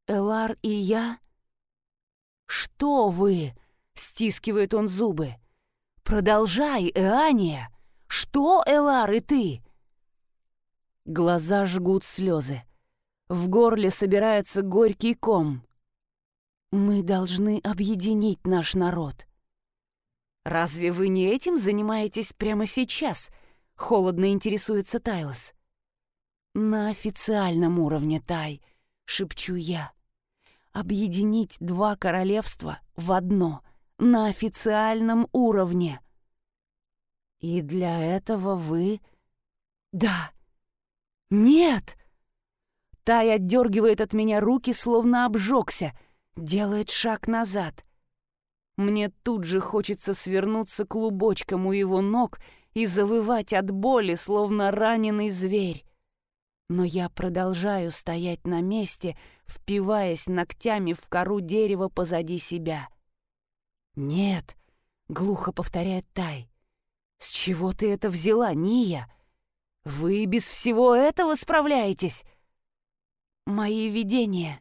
Элар и я? Что вы? Стискивает он зубы. Продолжай, Эания. Что, Элар, и ты? Глаза жгут слезы. В горле собирается горький ком. Мы должны объединить наш народ. Разве вы не этим занимаетесь прямо сейчас? — Холодно интересуется Тайлос. «На официальном уровне, Тай», — шепчу я. «Объединить два королевства в одно, на официальном уровне». «И для этого вы...» «Да». «Нет!» Тай отдергивает от меня руки, словно обжегся, делает шаг назад. Мне тут же хочется свернуться клубочком у его ног — и завывать от боли, словно раненый зверь. Но я продолжаю стоять на месте, впиваясь ногтями в кору дерева позади себя. «Нет», — глухо повторяет Тай, — «с чего ты это взяла, Ния? Вы без всего этого справляетесь?» «Мои видения».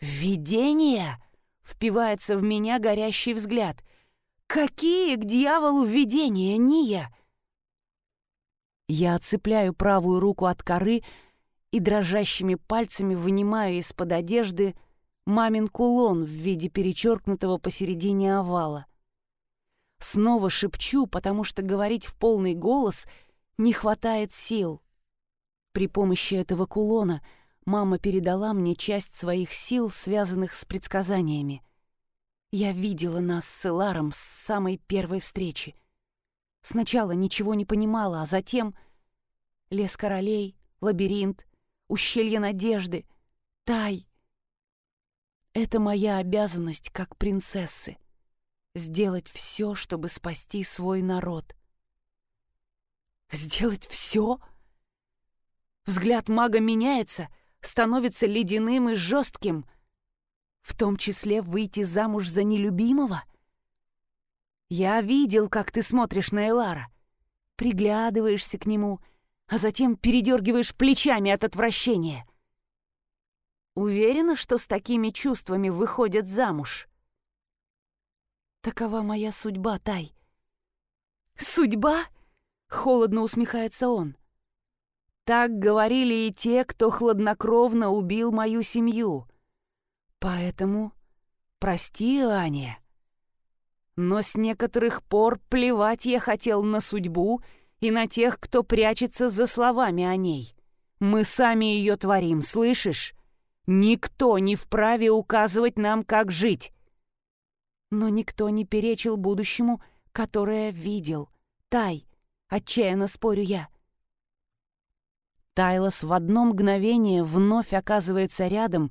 «Видения?» — впивается в меня горящий взгляд — «Какие к дьяволу видения, Ния?» Я отцепляю правую руку от коры и дрожащими пальцами вынимаю из-под одежды мамин кулон в виде перечеркнутого посередине овала. Снова шепчу, потому что говорить в полный голос не хватает сил. При помощи этого кулона мама передала мне часть своих сил, связанных с предсказаниями — я видела нас с Эларом с самой первой встречи. Сначала ничего не понимала, а затем лес королей, лабиринт, ущелье надежды, тай. Это моя обязанность как принцессы — сделать все, чтобы спасти свой народ. Сделать все? Взгляд мага меняется, становится ледяным и жестким — в том числе выйти замуж за нелюбимого? Я видел, как ты смотришь на Элара. Приглядываешься к нему, а затем передергиваешь плечами от отвращения. Уверена, что с такими чувствами выходят замуж? Такова моя судьба, Тай. Судьба? Холодно усмехается он. Так говорили и те, кто хладнокровно убил мою семью. Поэтому прости, Аня. Но с некоторых пор плевать я хотел на судьбу и на тех, кто прячется за словами о ней. Мы сами ее творим, слышишь? Никто не вправе указывать нам, как жить. Но никто не перечил будущему которое видел. Тай, отчаянно спорю я. Тайлос в одно мгновение вновь оказывается рядом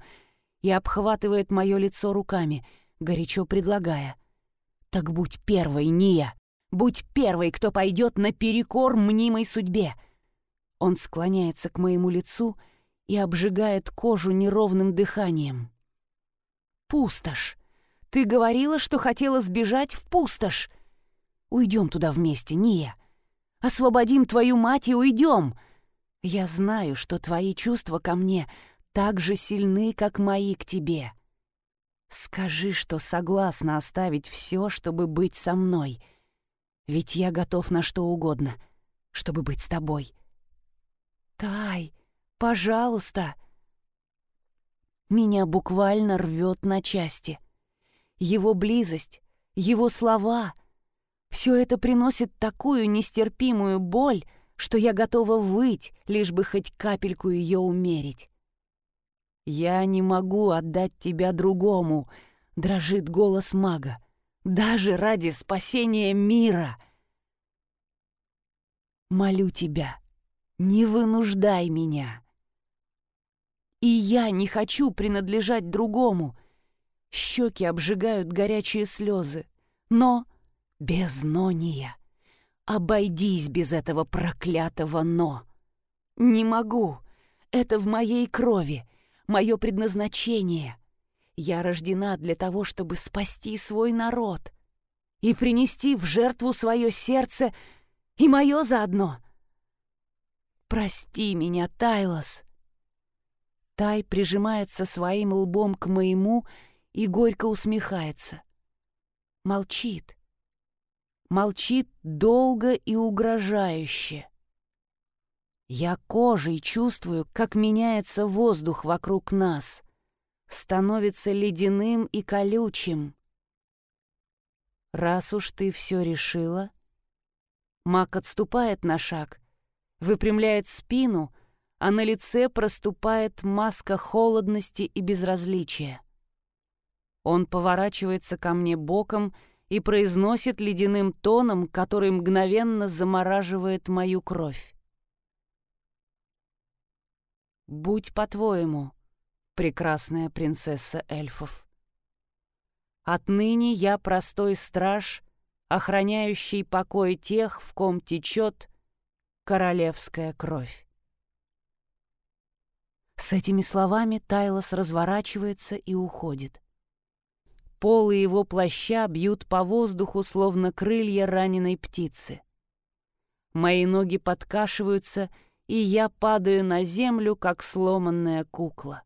и обхватывает мое лицо руками, горячо предлагая. «Так будь первой, Ния! Будь первой, кто пойдет наперекор мнимой судьбе!» Он склоняется к моему лицу и обжигает кожу неровным дыханием. «Пустошь! Ты говорила, что хотела сбежать в пустошь! Уйдем туда вместе, Ния! Освободим твою мать и уйдем!» Я знаю, что твои чувства ко мне так же сильны, как мои к тебе. Скажи, что согласна оставить все, чтобы быть со мной. Ведь я готов на что угодно, чтобы быть с тобой. Тай, пожалуйста. Меня буквально рвет на части. Его близость, его слова — все это приносит такую нестерпимую боль, что я готова выть, лишь бы хоть капельку ее умерить. «Я не могу отдать тебя другому», — дрожит голос мага, «даже ради спасения мира». «Молю тебя, не вынуждай меня». И я не хочу принадлежать другому. Щеки обжигают горячие слезы. Но без нония. Обойдись без этого проклятого «но». Не могу. Это в моей крови, мое предназначение. Я рождена для того, чтобы спасти свой народ и принести в жертву свое сердце и мое заодно. Прости меня, Тайлос. Тай прижимается своим лбом к моему и горько усмехается. Молчит молчит долго и угрожающе. Я кожей чувствую, как меняется воздух вокруг нас, становится ледяным и колючим. Раз уж ты все решила... Мак отступает на шаг, выпрямляет спину, а на лице проступает маска холодности и безразличия. Он поворачивается ко мне боком и произносит ледяным тоном, который мгновенно замораживает мою кровь. «Будь по-твоему, прекрасная принцесса эльфов. Отныне я простой страж, охраняющий покой тех, в ком течет королевская кровь». С этими словами Тайлос разворачивается и уходит. Полы его плаща бьют по воздуху, словно крылья раненой птицы. Мои ноги подкашиваются, и я падаю на землю, как сломанная кукла.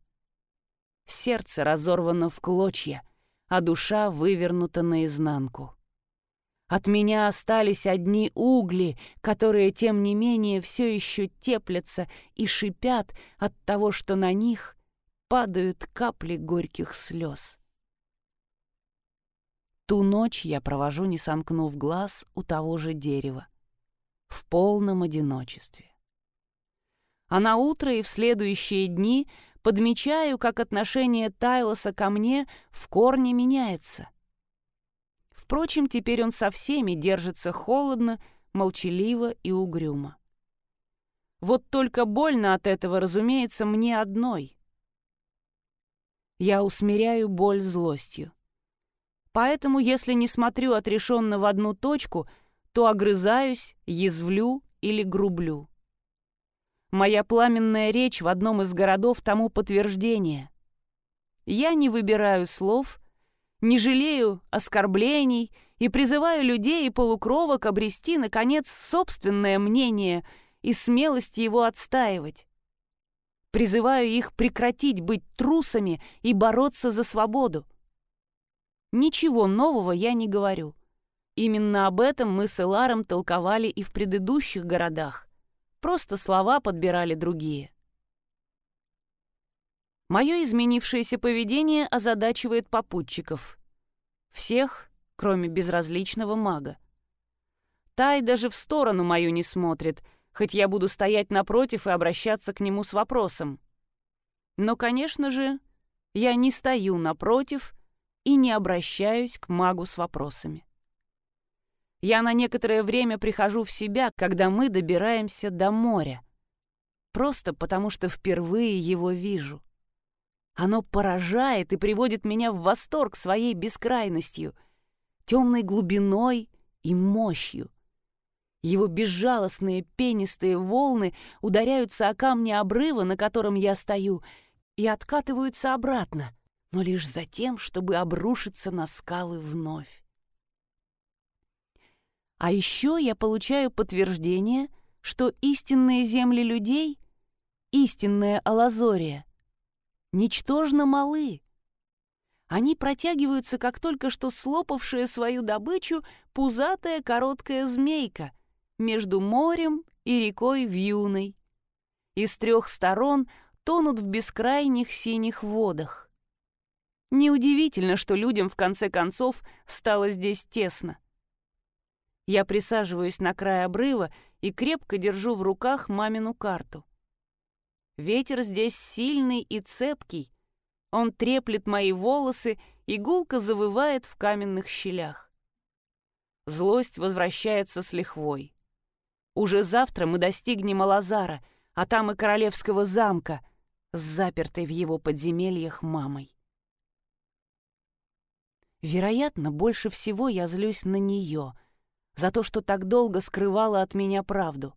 Сердце разорвано в клочья, а душа вывернута наизнанку. От меня остались одни угли, которые, тем не менее, все еще теплятся и шипят от того, что на них падают капли горьких слез. Ту ночь я провожу, не сомкнув глаз, у того же дерева. В полном одиночестве. А на утро и в следующие дни подмечаю, как отношение Тайлоса ко мне в корне меняется. Впрочем, теперь он со всеми держится холодно, молчаливо и угрюмо. Вот только больно от этого, разумеется, мне одной. Я усмиряю боль злостью. Поэтому, если не смотрю отрешенно в одну точку, то огрызаюсь, язвлю или грублю. Моя пламенная речь в одном из городов тому подтверждение. Я не выбираю слов, не жалею оскорблений и призываю людей и полукровок обрести, наконец, собственное мнение и смелость его отстаивать. Призываю их прекратить быть трусами и бороться за свободу. Ничего нового я не говорю. Именно об этом мы с Эларом толковали и в предыдущих городах. Просто слова подбирали другие. Мое изменившееся поведение озадачивает попутчиков. Всех, кроме безразличного мага. Тай даже в сторону мою не смотрит, хоть я буду стоять напротив и обращаться к нему с вопросом. Но, конечно же, я не стою напротив и не обращаюсь к магу с вопросами. Я на некоторое время прихожу в себя, когда мы добираемся до моря. Просто потому, что впервые его вижу. Оно поражает и приводит меня в восторг своей бескрайностью, темной глубиной и мощью. Его безжалостные пенистые волны ударяются о камни обрыва, на котором я стою, и откатываются обратно, но лишь за тем, чтобы обрушиться на скалы вновь. А еще я получаю подтверждение, что истинные земли людей, истинная Алазория, ничтожно малы. Они протягиваются, как только что слопавшая свою добычу пузатая короткая змейка между морем и рекой Вьюной. И с трех сторон тонут в бескрайних синих водах. Неудивительно, что людям в конце концов стало здесь тесно. Я присаживаюсь на край обрыва и крепко держу в руках мамину карту. Ветер здесь сильный и цепкий. Он треплет мои волосы, и гулко завывает в каменных щелях. Злость возвращается с лихвой. Уже завтра мы достигнем Алазара, а там и королевского замка, с запертой в его подземельях мамой. Вероятно, больше всего я злюсь на нее — за то, что так долго скрывала от меня правду.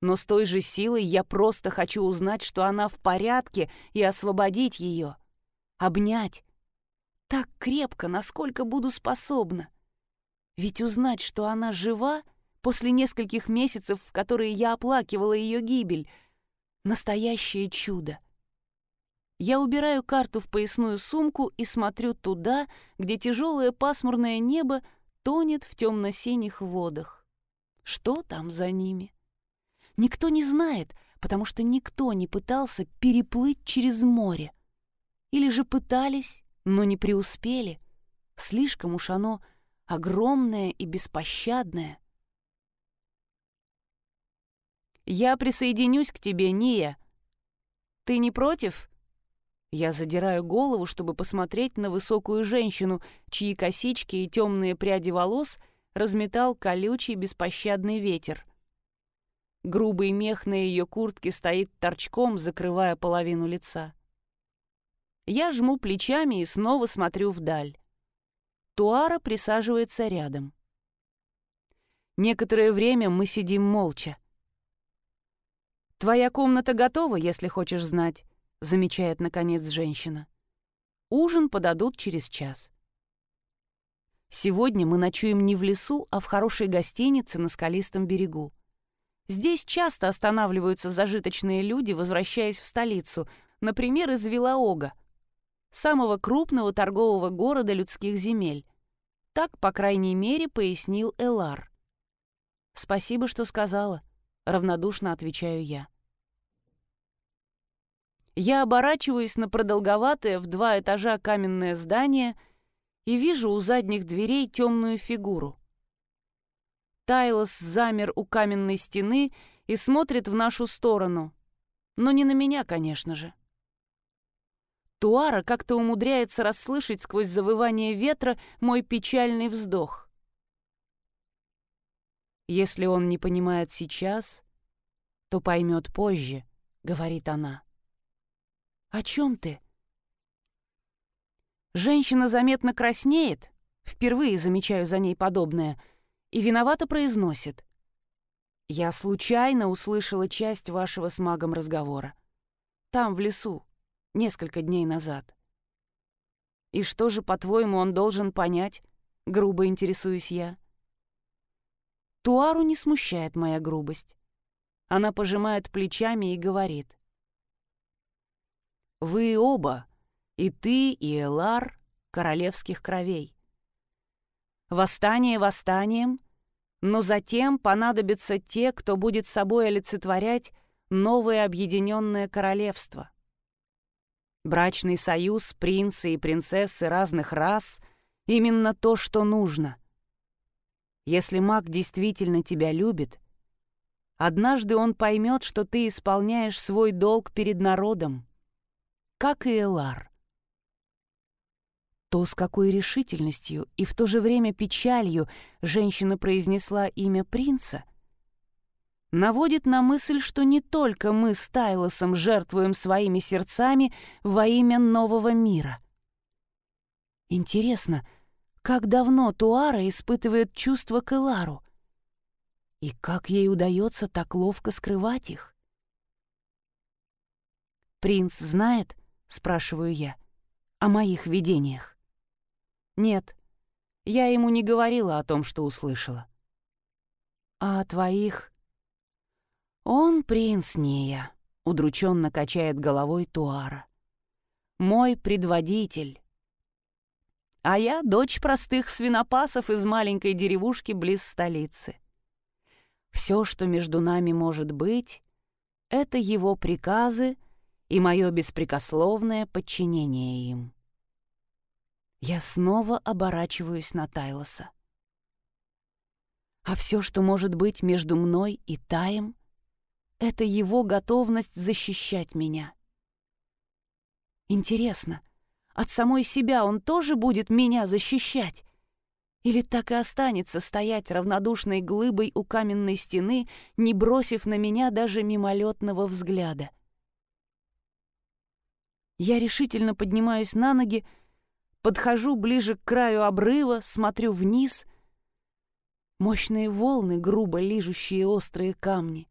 Но с той же силой я просто хочу узнать, что она в порядке, и освободить ее. Обнять. Так крепко, насколько буду способна. Ведь узнать, что она жива, после нескольких месяцев, в которые я оплакивала ее гибель, настоящее чудо. Я убираю карту в поясную сумку и смотрю туда, где тяжелое пасмурное небо тонет в темно-синих водах. Что там за ними? Никто не знает, потому что никто не пытался переплыть через море. Или же пытались, но не преуспели. Слишком уж оно огромное и беспощадное. «Я присоединюсь к тебе, Ния. Ты не против?» Я задираю голову, чтобы посмотреть на высокую женщину, чьи косички и темные пряди волос разметал колючий беспощадный ветер. Грубый мех на ее куртке стоит торчком, закрывая половину лица. Я жму плечами и снова смотрю вдаль. Туара присаживается рядом. Некоторое время мы сидим молча. «Твоя комната готова, если хочешь знать», — замечает, наконец, женщина. «Ужин подадут через час». Сегодня мы ночуем не в лесу, а в хорошей гостинице на скалистом берегу. Здесь часто останавливаются зажиточные люди, возвращаясь в столицу, например, из Вилаога, самого крупного торгового города людских земель. Так, по крайней мере, пояснил Элар. «Спасибо, что сказала», — равнодушно отвечаю я. Я оборачиваюсь на продолговатое в два этажа каменное здание и вижу у задних дверей темную фигуру. Тайлос замер у каменной стены и смотрит в нашу сторону. Но не на меня, конечно же. Туара как-то умудряется расслышать сквозь завывание ветра мой печальный вздох. «Если он не понимает сейчас, то поймет позже», — говорит она. «О чем ты?» Женщина заметно краснеет, впервые замечаю за ней подобное, и виновато произносит. «Я случайно услышала часть вашего с магом разговора. Там, в лесу, несколько дней назад. И что же, по-твоему, он должен понять?» — грубо интересуюсь я. Туару не смущает моя грубость. Она пожимает плечами и говорит. Вы оба, и ты, и Элар, королевских кровей. Восстание восстанием, но затем понадобятся те, кто будет собой олицетворять новое объединенное королевство. Брачный союз принца и принцессы разных рас — именно то, что нужно. Если маг действительно тебя любит, однажды он поймет, что ты исполняешь свой долг перед народом как и Элар. То, с какой решительностью и в то же время печалью женщина произнесла имя принца, наводит на мысль, что не только мы с Тайлосом жертвуем своими сердцами во имя нового мира. Интересно, как давно Туара испытывает чувства к Элару? И как ей удается так ловко скрывать их? «Принц знает?» — спрашиваю я. «О моих видениях?» «Нет, я ему не говорила о том, что услышала». «А о твоих?» «Он принц Нея», — удрученно качает головой Туара. «Мой предводитель, а я дочь простых свинопасов из маленькой деревушки близ столицы. Все, что между нами может быть, это его приказы и мое беспрекословное подчинение им. Я снова оборачиваюсь на Тайлоса. А все, что может быть между мной и Таем, это его готовность защищать меня. Интересно, от самой себя он тоже будет меня защищать? Или так и останется стоять равнодушной глыбой у каменной стены, не бросив на меня даже мимолетного взгляда? Я решительно поднимаюсь на ноги, подхожу ближе к краю обрыва, смотрю вниз. Мощные волны, грубо лижущие острые камни,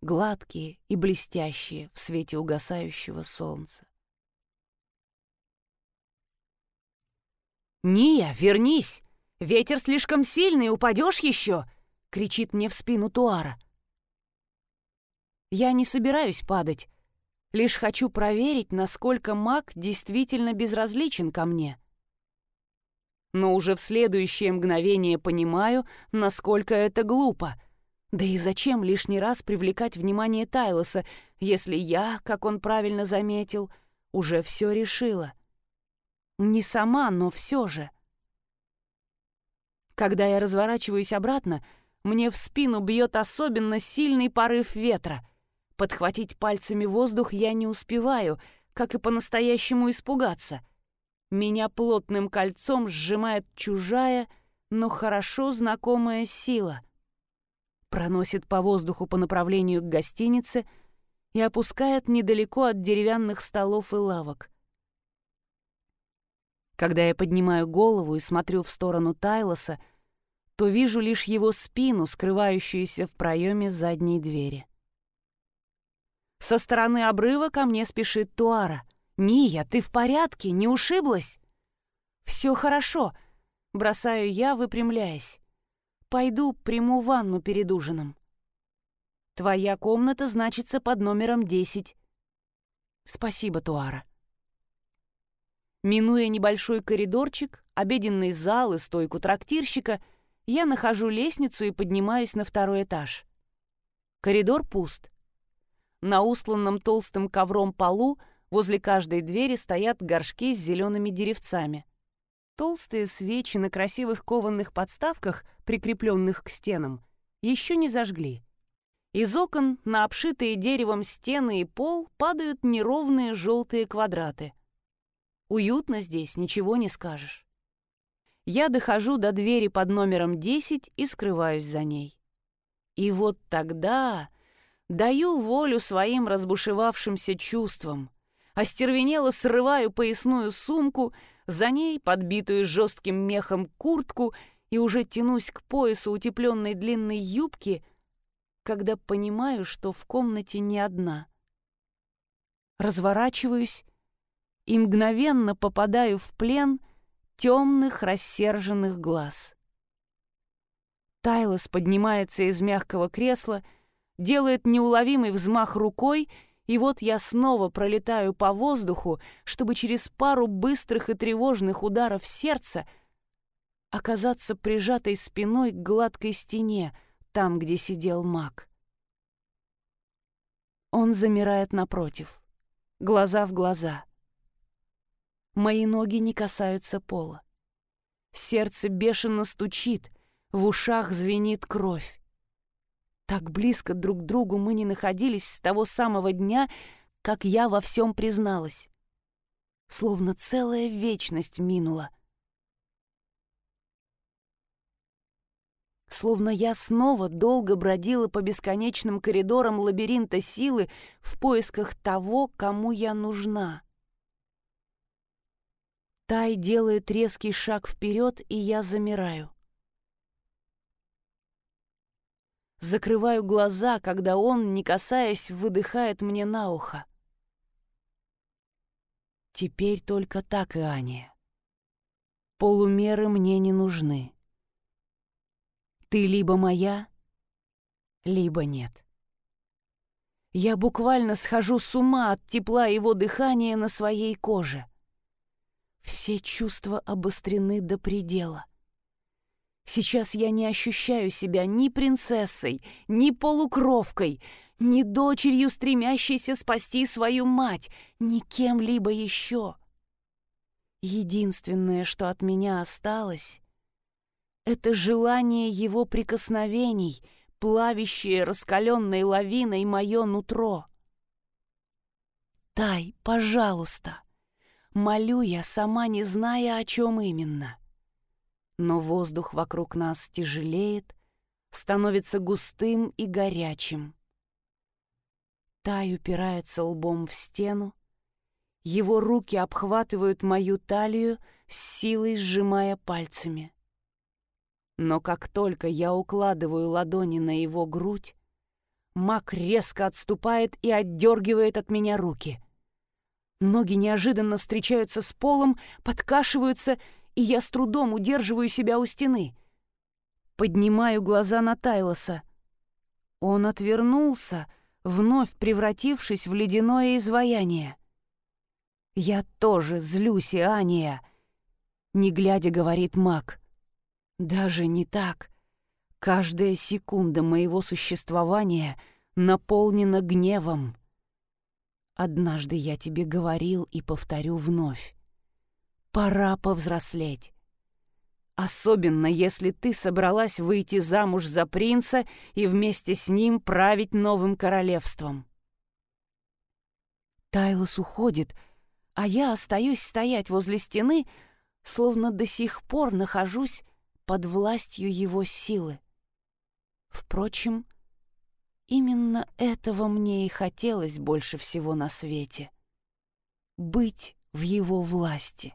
гладкие и блестящие в свете угасающего солнца. «Ния, вернись! Ветер слишком сильный, упадешь еще!» — кричит мне в спину Туара. Я не собираюсь падать, лишь хочу проверить, насколько маг действительно безразличен ко мне. Но уже в следующее мгновение понимаю, насколько это глупо. Да и зачем лишний раз привлекать внимание Тайлоса, если я, как он правильно заметил, уже все решила — не сама, но все же. Когда я разворачиваюсь обратно, мне в спину бьет особенно сильный порыв ветра. Подхватить пальцами воздух я не успеваю, как и по-настоящему испугаться. Меня плотным кольцом сжимает чужая, но хорошо знакомая сила. Проносит по воздуху по направлению к гостинице и опускает недалеко от деревянных столов и лавок. Когда я поднимаю голову и смотрю в сторону Тайлоса, то вижу лишь его спину, скрывающуюся в проеме задней двери. Со стороны обрыва ко мне спешит Туара. «Ния, ты в порядке? Не ушиблась?» «Все хорошо», — бросаю я, выпрямляясь. «Пойду приму ванну перед ужином». «Твоя комната значится под номером 10». «Спасибо, Туара». Минуя небольшой коридорчик, обеденный зал и стойку трактирщика, я нахожу лестницу и поднимаюсь на второй этаж. Коридор пуст. На устланном толстым ковром полу возле каждой двери стоят горшки с зелеными деревцами. Толстые свечи на красивых кованых подставках, прикрепленных к стенам, еще не зажгли. Из окон на обшитые деревом стены и пол падают неровные желтые квадраты — Уютно здесь, ничего не скажешь. Я дохожу до двери под номером 10 и скрываюсь за ней. И вот тогда даю волю своим разбушевавшимся чувствам. Остервенело срываю поясную сумку, за ней подбитую жестким мехом куртку и уже тянусь к поясу утепленной длинной юбки, когда понимаю, что в комнате не одна. Разворачиваюсь и мгновенно попадаю в плен темных рассерженных глаз. Тайлос поднимается из мягкого кресла, делает неуловимый взмах рукой, и вот я снова пролетаю по воздуху, чтобы через пару быстрых и тревожных ударов сердца оказаться прижатой спиной к гладкой стене, там, где сидел маг. Он замирает напротив, глаза в глаза — Мои ноги не касаются пола. Сердце бешено стучит, в ушах звенит кровь. Так близко друг к другу мы не находились с того самого дня, как я во всем призналась. словно целая вечность минула. Словно я снова долго бродила по бесконечным коридорам лабиринта силы в поисках того, кому я нужна. Тай делает резкий шаг вперед, и я замираю. Закрываю глаза, когда он, не касаясь, выдыхает мне на ухо. Теперь только так и Аня. Полумеры мне не нужны. Ты либо моя, либо нет. Я буквально схожу с ума от тепла его дыхания на своей коже. Все чувства обострены до предела. Сейчас я не ощущаю себя ни принцессой, ни полукровкой, ни дочерью, стремящейся спасти свою мать, ни кем-либо еще. Единственное, что от меня осталось, это желание его прикосновений, плавящее раскаленной лавиной мое нутро. «Тай, пожалуйста!» Молю я, сама не зная, о чем именно. Но воздух вокруг нас тяжелеет, становится густым и горячим. Тай упирается лбом в стену, его руки обхватывают мою талию, с силой сжимая пальцами. Но как только я укладываю ладони на его грудь, маг резко отступает и отдергивает от меня руки — Ноги неожиданно встречаются с полом, подкашиваются, и я с трудом удерживаю себя у стены. Поднимаю глаза на Тайлоса. Он отвернулся, вновь превратившись в ледяное изваяние. «Я тоже злюсь, Ания», — не глядя говорит маг. «Даже не так. Каждая секунда моего существования наполнена гневом». Однажды я тебе говорил и повторю вновь. Пора повзрослеть. Особенно, если ты собралась выйти замуж за принца и вместе с ним править новым королевством. Тайлос уходит, а я остаюсь стоять возле стены, словно до сих пор нахожусь под властью его силы. Впрочем, Именно этого мне и хотелось больше всего на свете — быть в его власти.